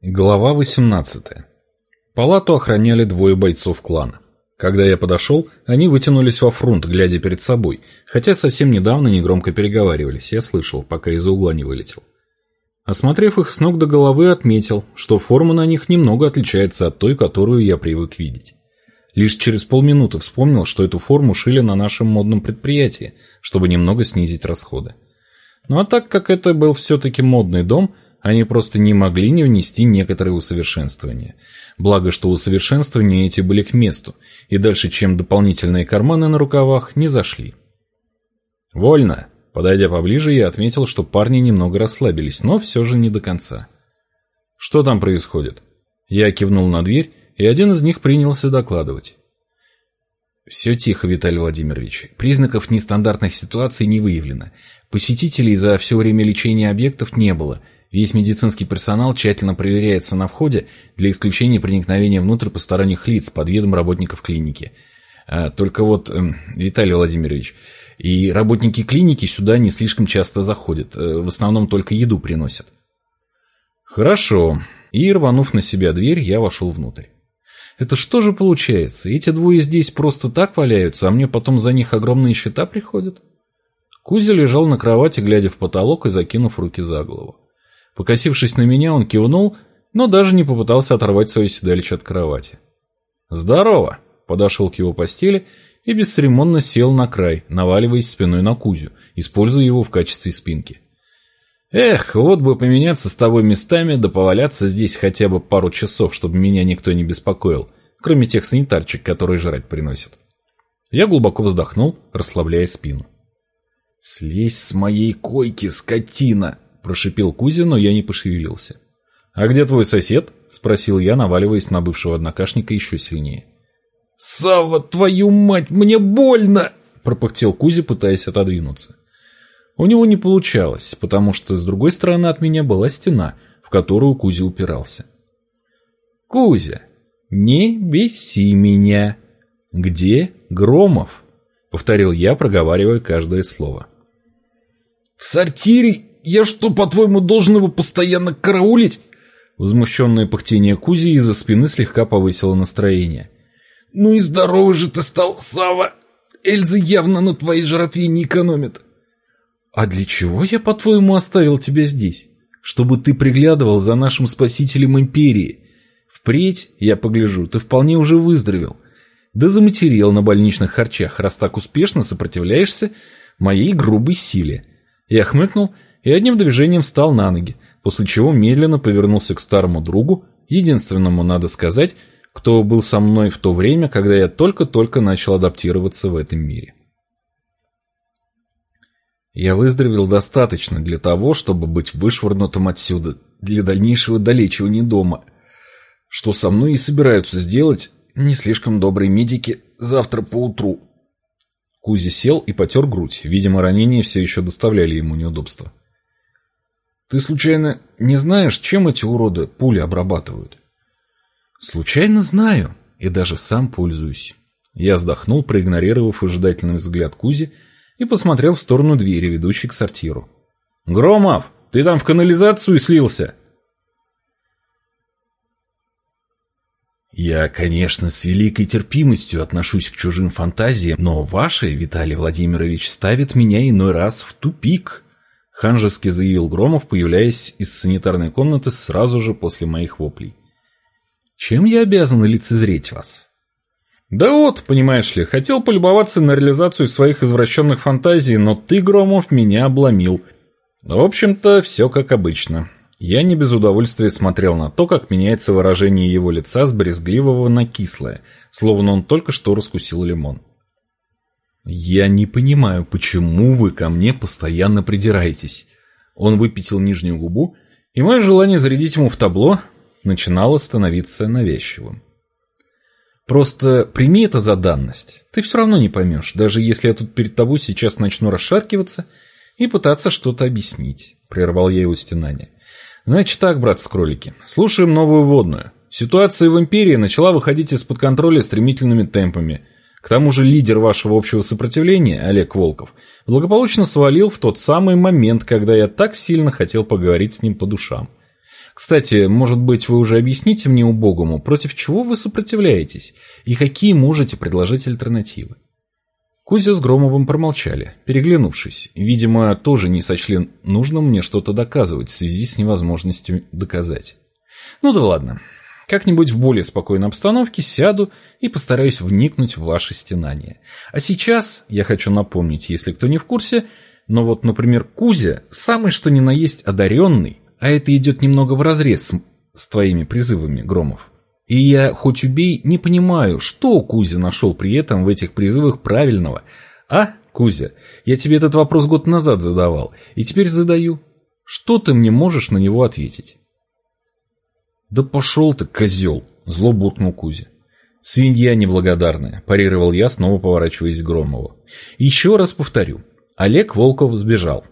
Глава 18. Палату охраняли двое бойцов клана. Когда я подошел, они вытянулись во фронт, глядя перед собой, хотя совсем недавно негромко переговаривались, я слышал, пока из-за угла не вылетел. Осмотрев их с ног до головы, отметил, что форма на них немного отличается от той, которую я привык видеть. Лишь через полминуты вспомнил, что эту форму шили на нашем модном предприятии, чтобы немного снизить расходы. Ну а так как это был все-таки модный дом – они просто не могли не внести некоторые усовершенствования. Благо, что усовершенствования эти были к месту, и дальше, чем дополнительные карманы на рукавах, не зашли. «Вольно!» Подойдя поближе, я отметил, что парни немного расслабились, но все же не до конца. «Что там происходит?» Я кивнул на дверь, и один из них принялся докладывать. Все тихо, Виталий Владимирович. Признаков нестандартных ситуаций не выявлено. Посетителей за все время лечения объектов не было – Весь медицинский персонал тщательно проверяется на входе для исключения проникновения внутрь посторонних лиц под видом работников клиники. А, только вот, э, Виталий Владимирович, и работники клиники сюда не слишком часто заходят, э, в основном только еду приносят. Хорошо. И, рванув на себя дверь, я вошел внутрь. Это что же получается? Эти двое здесь просто так валяются, а мне потом за них огромные счета приходят? Кузя лежал на кровати, глядя в потолок и закинув руки за голову. Покосившись на меня, он кивнул, но даже не попытался оторвать свое седалище от кровати. «Здорово!» – подошел к его постели и бесцеремонно сел на край, наваливаясь спиной на Кузю, используя его в качестве спинки. «Эх, вот бы поменяться с тобой местами, да поваляться здесь хотя бы пару часов, чтобы меня никто не беспокоил, кроме тех санитарчик, которые жрать приносят». Я глубоко вздохнул, расслабляя спину. «Слезь с моей койки, скотина!» Прошипел Кузя, но я не пошевелился. «А где твой сосед?» – спросил я, наваливаясь на бывшего однокашника еще сильнее. «Савва, твою мать, мне больно!» – пропыхтел Кузя, пытаясь отодвинуться. У него не получалось, потому что с другой стороны от меня была стена, в которую Кузя упирался. «Кузя, не беси меня! Где Громов?» — повторил я, проговаривая каждое слово. «В сортире я что, по-твоему, должен его постоянно караулить?» Возмущенное пыхтение Кузи из-за спины слегка повысило настроение. «Ну и здоровый же ты стал, Сава! Эльза явно на твоей жратве не экономит!» «А для чего я, по-твоему, оставил тебя здесь? Чтобы ты приглядывал за нашим спасителем Империи. Впредь, я погляжу, ты вполне уже выздоровел. Да заматерел на больничных харчах, раз так успешно сопротивляешься моей грубой силе». Я хмыкнул и одним движением встал на ноги, после чего медленно повернулся к старому другу, единственному, надо сказать, кто был со мной в то время, когда я только-только начал адаптироваться в этом мире. Я выздоровел достаточно для того, чтобы быть вышвырнутым отсюда, для дальнейшего долечивания дома, что со мной и собираются сделать не слишком добрые медики завтра поутру. Кузи сел и потер грудь, видимо, ранения все еще доставляли ему неудобства. Ты случайно не знаешь, чем эти уроды пули обрабатывают? Случайно знаю, и даже сам пользуюсь. Я вздохнул, проигнорировав ожидательный взгляд Кузи, и посмотрел в сторону двери, ведущей к сортиру. «Громов, ты там в канализацию слился?» Я, конечно, с великой терпимостью отношусь к чужим фантазиям, но ваши, Виталий Владимирович, ставят меня иной раз в тупик. Ханжески заявил Громов, появляясь из санитарной комнаты сразу же после моих воплей. «Чем я обязан лицезреть вас?» «Да вот, понимаешь ли, хотел полюбоваться на реализацию своих извращенных фантазий, но ты, Громов, меня обломил. В общем-то, все как обычно». Я не без удовольствия смотрел на то, как меняется выражение его лица с брезгливого на кислое, словно он только что раскусил лимон. «Я не понимаю, почему вы ко мне постоянно придираетесь?» Он выпятил нижнюю губу, и мое желание зарядить ему в табло начинало становиться навязчивым. «Просто прими это за данность. Ты все равно не поймешь, даже если я тут перед тобой сейчас начну расшаркиваться и пытаться что-то объяснить», — прервал я его стенание. «Значит так, брат-скролики, слушаем новую водную. Ситуация в Империи начала выходить из-под контроля стремительными темпами — к тому же лидер вашего общего сопротивления, Олег Волков, благополучно свалил в тот самый момент, когда я так сильно хотел поговорить с ним по душам. Кстати, может быть, вы уже объясните мне убогому, против чего вы сопротивляетесь, и какие можете предложить альтернативы? Кузя с Громовым промолчали, переглянувшись. Видимо, тоже не сочли нужным мне что-то доказывать в связи с невозможностью доказать. Ну да ладно. Как-нибудь в более спокойной обстановке сяду и постараюсь вникнуть в ваши стенания. А сейчас я хочу напомнить, если кто не в курсе, но вот, например, Кузя, самый что ни на есть одаренный, а это идет немного вразрез с, с твоими призывами, Громов. И я, хоть убей, не понимаю, что Кузя нашел при этом в этих призывах правильного. А, Кузя, я тебе этот вопрос год назад задавал, и теперь задаю. Что ты мне можешь на него ответить? Да пошел ты, козел, зло буркнул Кузя. Свинья неблагодарная, парировал я, снова поворачиваясь к Громову. Еще раз повторю, Олег Волков сбежал.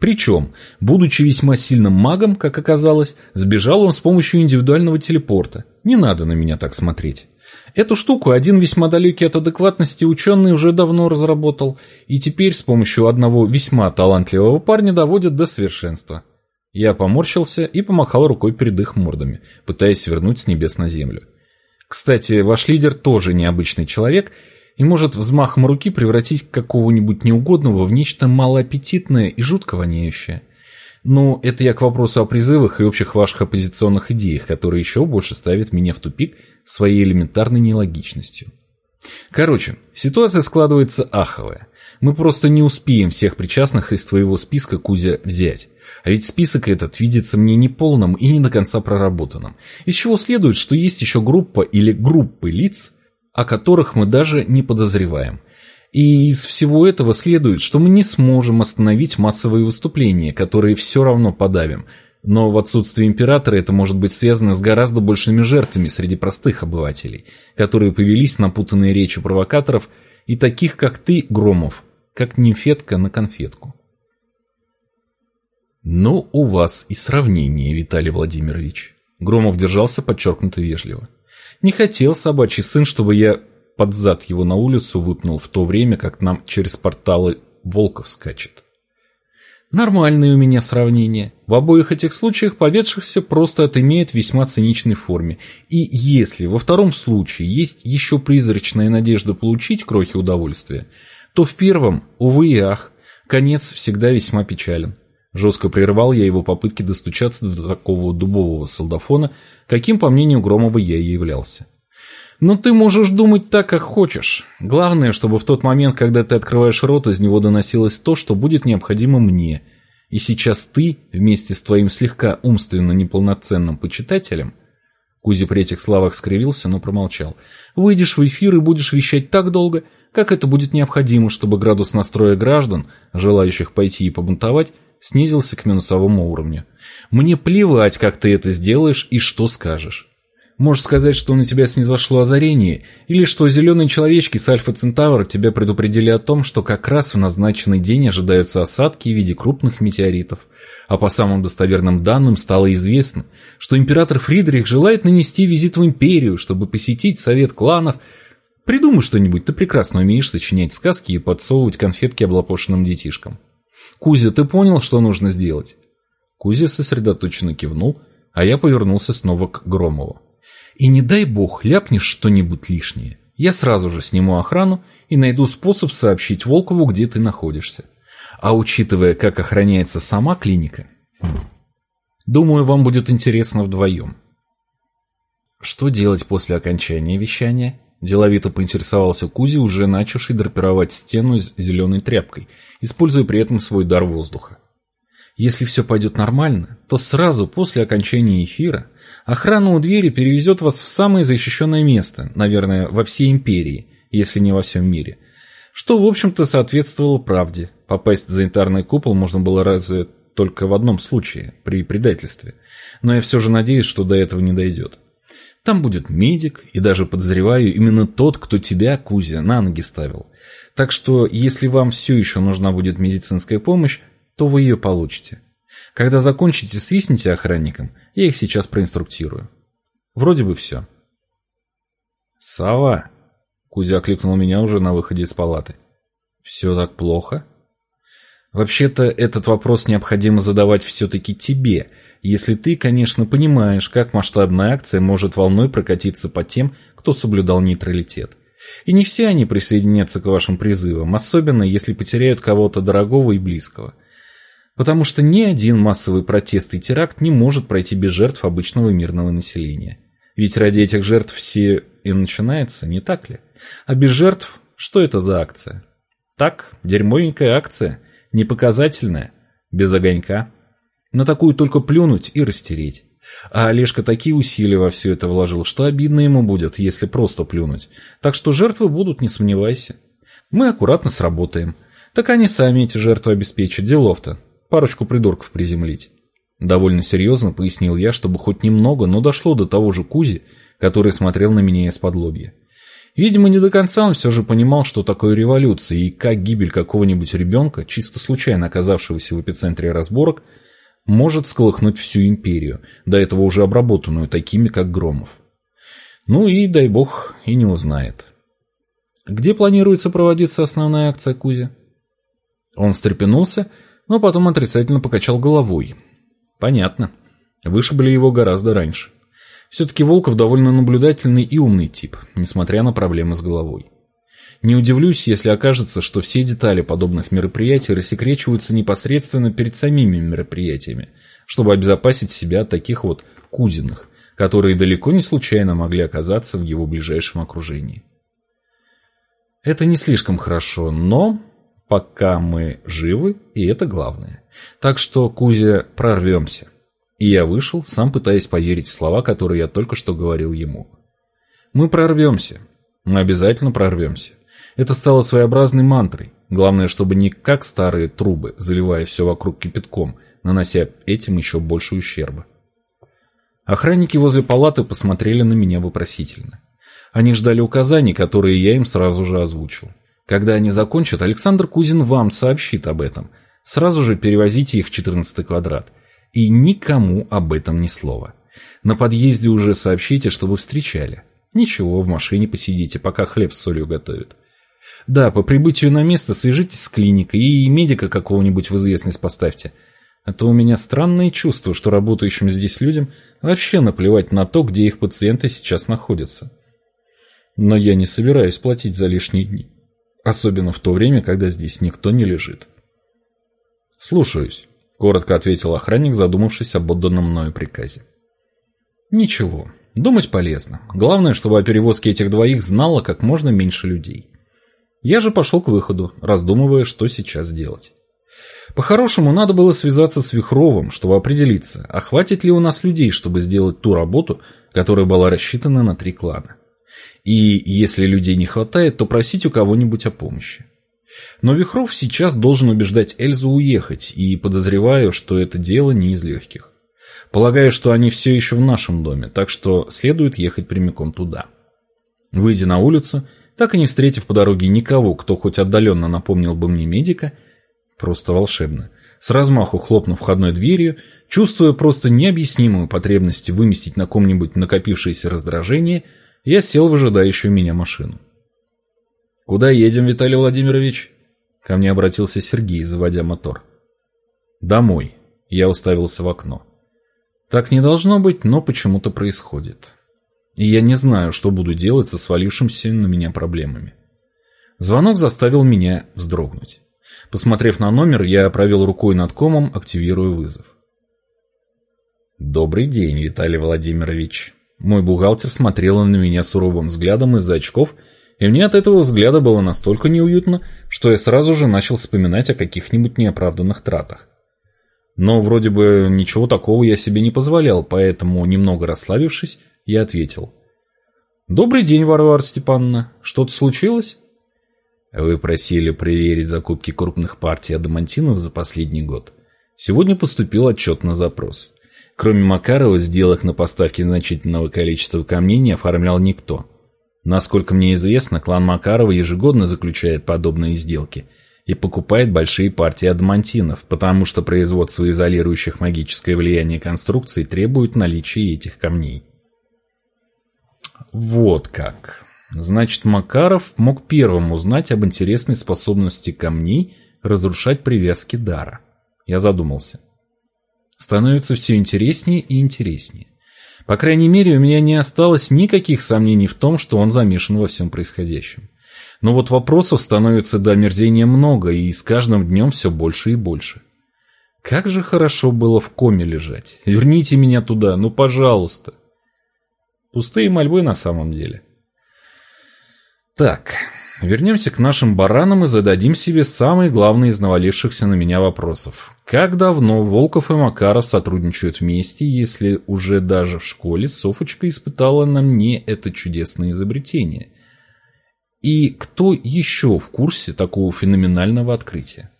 Причем, будучи весьма сильным магом, как оказалось, сбежал он с помощью индивидуального телепорта. Не надо на меня так смотреть. Эту штуку один весьма далекий от адекватности ученый уже давно разработал, и теперь с помощью одного весьма талантливого парня доводит до совершенства. Я поморщился и помахал рукой перед их мордами, пытаясь вернуть с небес на землю. Кстати, ваш лидер тоже необычный человек – и может взмахом руки превратить какого-нибудь неугодного в нечто малоаппетитное и жутко воняющее. Но это я к вопросу о призывах и общих ваших оппозиционных идеях, которые еще больше ставят меня в тупик своей элементарной нелогичностью. Короче, ситуация складывается аховая. Мы просто не успеем всех причастных из твоего списка, Кузя, взять. А ведь список этот видится мне неполным и не до конца проработанным. Из чего следует, что есть еще группа или группы лиц, о которых мы даже не подозреваем. И из всего этого следует, что мы не сможем остановить массовые выступления, которые все равно подавим. Но в отсутствие императора это может быть связано с гораздо большими жертвами среди простых обывателей, которые повелись на путанные речи провокаторов и таких, как ты, Громов, как нимфетка на конфетку. Ну, у вас и сравнение, Виталий Владимирович. Громов держался подчеркнуто вежливо. Не хотел собачий сын, чтобы я под зад его на улицу выпнул в то время, как нам через порталы Волков скачет. Нормальное у меня сравнение. В обоих этих случаях поведшихся просто отымеет в весьма циничной форме. И если во втором случае есть еще призрачная надежда получить крохи удовольствия, то в первом, увы и ах, конец всегда весьма печален. Жестко прервал я его попытки достучаться до такого дубового солдафона, каким, по мнению Громова, я и являлся. Но ты можешь думать так, как хочешь. Главное, чтобы в тот момент, когда ты открываешь рот, из него доносилось то, что будет необходимо мне. И сейчас ты, вместе с твоим слегка умственно неполноценным почитателем, Кузя при этих словах скривился, но промолчал. «Выйдешь в эфир и будешь вещать так долго, как это будет необходимо, чтобы градус настроя граждан, желающих пойти и побунтовать, снизился к минусовому уровню. Мне плевать, как ты это сделаешь и что скажешь. Можешь сказать, что на тебя снизошло озарение, или что зеленые человечки с Альфа Центавра тебя предупредили о том, что как раз в назначенный день ожидаются осадки в виде крупных метеоритов. А по самым достоверным данным стало известно, что император Фридрих желает нанести визит в империю, чтобы посетить совет кланов. Придумай что-нибудь, ты прекрасно умеешь сочинять сказки и подсовывать конфетки облапошенным детишкам. «Кузя, ты понял, что нужно сделать?» Кузя сосредоточенно кивнул, а я повернулся снова к Громову. «И не дай бог ляпнешь что-нибудь лишнее. Я сразу же сниму охрану и найду способ сообщить Волкову, где ты находишься. А учитывая, как охраняется сама клиника, думаю, вам будет интересно вдвоем». Что делать после окончания вещания? Деловито поинтересовался Кузи, уже начавший драпировать стену с зеленой тряпкой, используя при этом свой дар воздуха. Если все пойдет нормально, то сразу после окончания эфира охрана у двери перевезет вас в самое защищенное место, наверное, во всей империи, если не во всем мире. Что, в общем-то, соответствовало правде. Попасть в занитарный купол можно было разве только в одном случае, при предательстве. Но я все же надеюсь, что до этого не дойдет. Там будет медик, и даже подозреваю именно тот, кто тебя, Кузя, на ноги ставил. Так что, если вам все еще нужна будет медицинская помощь, то вы ее получите. Когда закончите, свистните охранникам, я их сейчас проинструктирую. Вроде бы все. «Сова!» Кузя окликнул меня уже на выходе из палаты. «Все так плохо?» Вообще-то этот вопрос необходимо задавать все-таки тебе, если ты, конечно, понимаешь, как масштабная акция может волной прокатиться по тем, кто соблюдал нейтралитет. И не все они присоединятся к вашим призывам, особенно если потеряют кого-то дорогого и близкого. Потому что ни один массовый протест и теракт не может пройти без жертв обычного мирного населения. Ведь ради этих жертв все и начинается, не так ли? А без жертв, что это за акция? Так, дерьмовенькая акция, непоказательная, без огонька. На такую только плюнуть и растереть. А Олежка такие усилия во все это вложил, что обидно ему будет, если просто плюнуть. Так что жертвы будут, не сомневайся. Мы аккуратно сработаем. Так они сами эти жертвы обеспечат, делов-то. Парочку придурков приземлить. Довольно серьезно пояснил я, чтобы хоть немного, но дошло до того же Кузи, который смотрел на меня из-под лобья. Видимо, не до конца он все же понимал, что такое революция и как гибель какого-нибудь ребенка, чисто случайно оказавшегося в эпицентре разборок, может сколыхнуть всю империю, до этого уже обработанную такими, как Громов. Ну и, дай бог, и не узнает. Где планируется проводиться основная акция Кузя? Он встрепенулся, но потом отрицательно покачал головой. Понятно. Вышибли его гораздо раньше. Все-таки Волков довольно наблюдательный и умный тип, несмотря на проблемы с головой. Не удивлюсь, если окажется, что все детали подобных мероприятий рассекречиваются непосредственно перед самими мероприятиями, чтобы обезопасить себя от таких вот кузиных, которые далеко не случайно могли оказаться в его ближайшем окружении. Это не слишком хорошо, но пока мы живы, и это главное. Так что, Кузя, прорвемся. И я вышел, сам пытаясь поверить в слова, которые я только что говорил ему. Мы прорвемся. Мы обязательно прорвемся. Это стало своеобразной мантрой. Главное, чтобы не как старые трубы, заливая все вокруг кипятком, нанося этим еще больше ущерба. Охранники возле палаты посмотрели на меня вопросительно. Они ждали указаний, которые я им сразу же озвучил. Когда они закончат, Александр Кузин вам сообщит об этом. Сразу же перевозите их в 14 квадрат. И никому об этом ни слова. На подъезде уже сообщите, чтобы встречали. Ничего, в машине посидите, пока хлеб с солью готовят. Да, по прибытию на место свяжитесь с клиникой и медика какого-нибудь в известность поставьте. А то у меня странное чувство, что работающим здесь людям вообще наплевать на то, где их пациенты сейчас находятся. Но я не собираюсь платить за лишние дни. Особенно в то время, когда здесь никто не лежит. «Слушаюсь», — коротко ответил охранник, задумавшись об отданном мною приказе. «Ничего, думать полезно. Главное, чтобы о перевозке этих двоих знало как можно меньше людей. Я же пошел к выходу, раздумывая, что сейчас делать. По-хорошему, надо было связаться с Вихровым, чтобы определиться, а хватит ли у нас людей, чтобы сделать ту работу, которая была рассчитана на три клана. И если людей не хватает, то просить у кого-нибудь о помощи. Но Вихров сейчас должен убеждать Эльзу уехать, и подозреваю, что это дело не из легких. Полагаю, что они все еще в нашем доме, так что следует ехать прямиком туда. Выйдя на улицу, так и не встретив по дороге никого, кто хоть отдаленно напомнил бы мне медика, просто волшебно, с размаху хлопнув входной дверью, чувствуя просто необъяснимую потребность выместить на ком-нибудь накопившееся раздражение, я сел в ожидающую меня машину. «Куда едем, Виталий Владимирович?» Ко мне обратился Сергей, заводя мотор. «Домой». Я уставился в окно. Так не должно быть, но почему-то происходит и я не знаю, что буду делать со свалившимся на меня проблемами. Звонок заставил меня вздрогнуть. Посмотрев на номер, я провел рукой над комом, активируя вызов. «Добрый день, Виталий Владимирович». Мой бухгалтер смотрела на меня суровым взглядом из-за очков, и мне от этого взгляда было настолько неуютно, что я сразу же начал вспоминать о каких-нибудь неоправданных тратах. Но вроде бы ничего такого я себе не позволял, поэтому, немного расслабившись, я ответил. «Добрый день, Варвара Степановна. Что-то случилось?» «Вы просили проверить закупки крупных партий адамантинов за последний год. Сегодня поступил отчет на запрос. Кроме Макарова, сделок на поставки значительного количества камней не оформлял никто. Насколько мне известно, клан Макарова ежегодно заключает подобные сделки и покупает большие партии адамантинов, потому что производство изолирующих магическое влияние конструкций требует наличия этих камней. Вот как. Значит, Макаров мог первым узнать об интересной способности камней разрушать привязки дара. Я задумался. Становится все интереснее и интереснее. По крайней мере, у меня не осталось никаких сомнений в том, что он замешан во всем происходящем. Но вот вопросов становится до омерзения много, и с каждым днем все больше и больше. Как же хорошо было в коме лежать. Верните меня туда, ну пожалуйста. Пустые мольбы на самом деле. Так, вернемся к нашим баранам и зададим себе самый главный из навалившихся на меня вопросов. Как давно Волков и Макаров сотрудничают вместе, если уже даже в школе Софочка испытала на мне это чудесное изобретение? И кто еще в курсе такого феноменального открытия?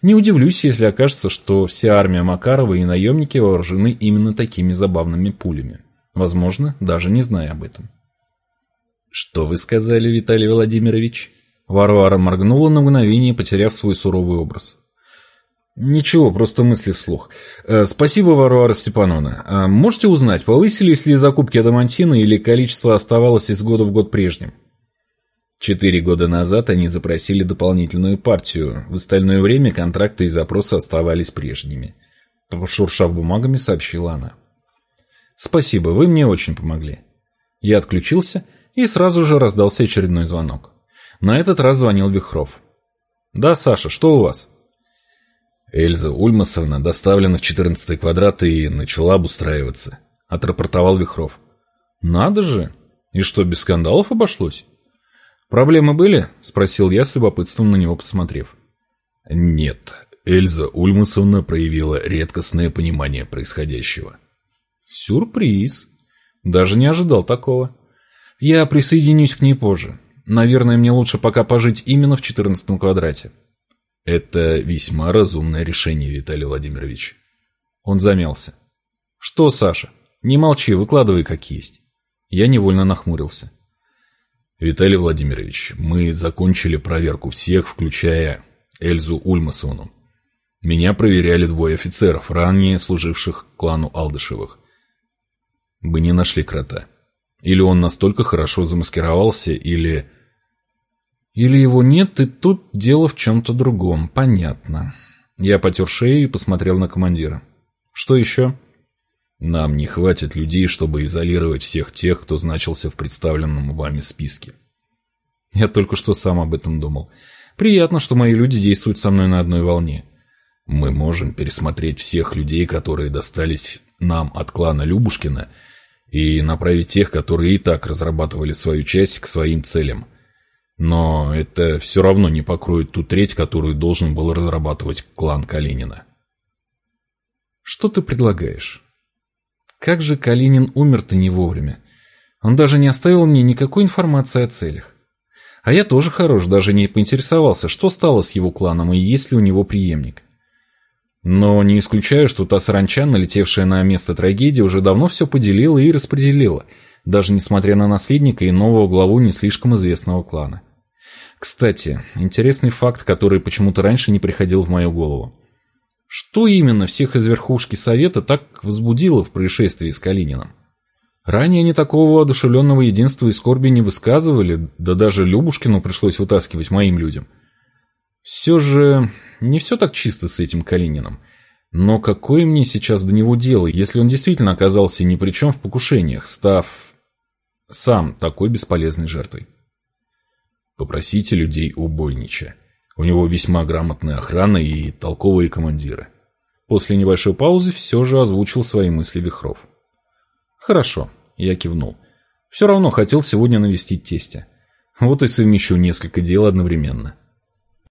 Не удивлюсь, если окажется, что вся армия Макарова и наемники вооружены именно такими забавными пулями. Возможно, даже не зная об этом. «Что вы сказали, Виталий Владимирович?» Варвара моргнула на мгновение, потеряв свой суровый образ. «Ничего, просто мысли вслух. Э, спасибо, Варвара Степановна. А можете узнать, повысились ли закупки адамантина или количество оставалось из года в год прежним?» Четыре года назад они запросили дополнительную партию. В остальное время контракты и запросы оставались прежними. Пошуршав бумагами, сообщила она. «Спасибо, вы мне очень помогли». Я отключился, и сразу же раздался очередной звонок. На этот раз звонил Вихров. «Да, Саша, что у вас?» Эльза Ульмасовна доставлена в 14 квадрат и начала обустраиваться. Отрапортовал Вихров. «Надо же! И что, без скандалов обошлось?» «Проблемы были?» – спросил я с любопытством на него посмотрев. «Нет, Эльза Ульмусовна проявила редкостное понимание происходящего». «Сюрприз. Даже не ожидал такого. Я присоединюсь к ней позже. Наверное, мне лучше пока пожить именно в четырнадцатом квадрате». «Это весьма разумное решение, Виталий Владимирович». Он замялся. «Что, Саша? Не молчи, выкладывай как есть». Я невольно нахмурился. Виталий Владимирович, мы закончили проверку всех, включая Эльзу Ульмасовну. Меня проверяли двое офицеров, ранее служивших клану Алдышевых. Мы не нашли крота. Или он настолько хорошо замаскировался, или... Или его нет, и тут дело в чем-то другом. Понятно. Я потер шею и посмотрел на командира. Что еще? Нам не хватит людей, чтобы изолировать всех тех, кто значился в представленном вами списке. Я только что сам об этом думал. Приятно, что мои люди действуют со мной на одной волне. Мы можем пересмотреть всех людей, которые достались нам от клана Любушкина, и направить тех, которые и так разрабатывали свою часть к своим целям. Но это все равно не покроет ту треть, которую должен был разрабатывать клан Калинина. Что ты предлагаешь? Как же Калинин умер-то не вовремя. Он даже не оставил мне никакой информации о целях. А я тоже хорош, даже не поинтересовался, что стало с его кланом и есть ли у него преемник. Но не исключаю, что та саранча, налетевшая на место трагедии, уже давно все поделила и распределила, даже несмотря на наследника и нового главу не слишком известного клана. Кстати, интересный факт, который почему-то раньше не приходил в мою голову. Что именно всех из верхушки совета так возбудило в происшествии с Калининым? Ранее они такого одушевленного единства и скорби не высказывали, да даже Любушкину пришлось вытаскивать моим людям. Все же не все так чисто с этим Калининым. Но какое мне сейчас до него дело, если он действительно оказался ни при чем в покушениях, став сам такой бесполезной жертвой? Попросите людей у Бойнича. У него весьма грамотная охрана и толковые командиры. После небольшой паузы все же озвучил свои мысли Вихров. «Хорошо», — я кивнул. «Все равно хотел сегодня навестить тестя. Вот и совмещу несколько дел одновременно».